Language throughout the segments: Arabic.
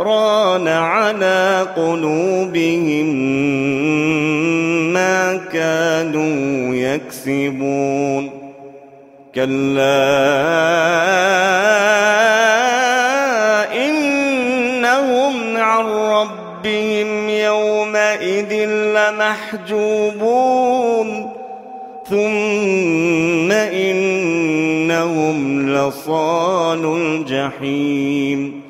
ران على قلوبهم ما كانوا يكسبون. كلا إنهم عن ربهم يومئذ لمحجوبون. ثم إنهم لصال الجحيم.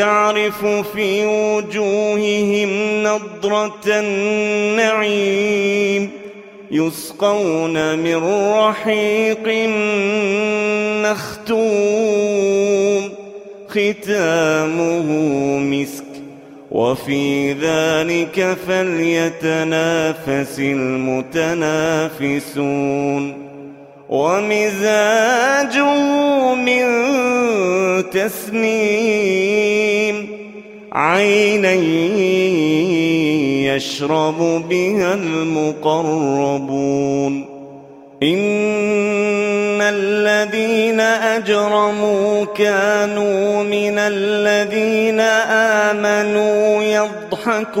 تعرف في وجوههم نضرة النعيم يسقون من رحيق مختوم ختامه مسك وفي ذلك فليتنافس المتنافسون ومزاجه من تسنيم عينا يشرب بها المقربون. إن الذين أجرموا كانوا من الذين آمنوا يضحكون.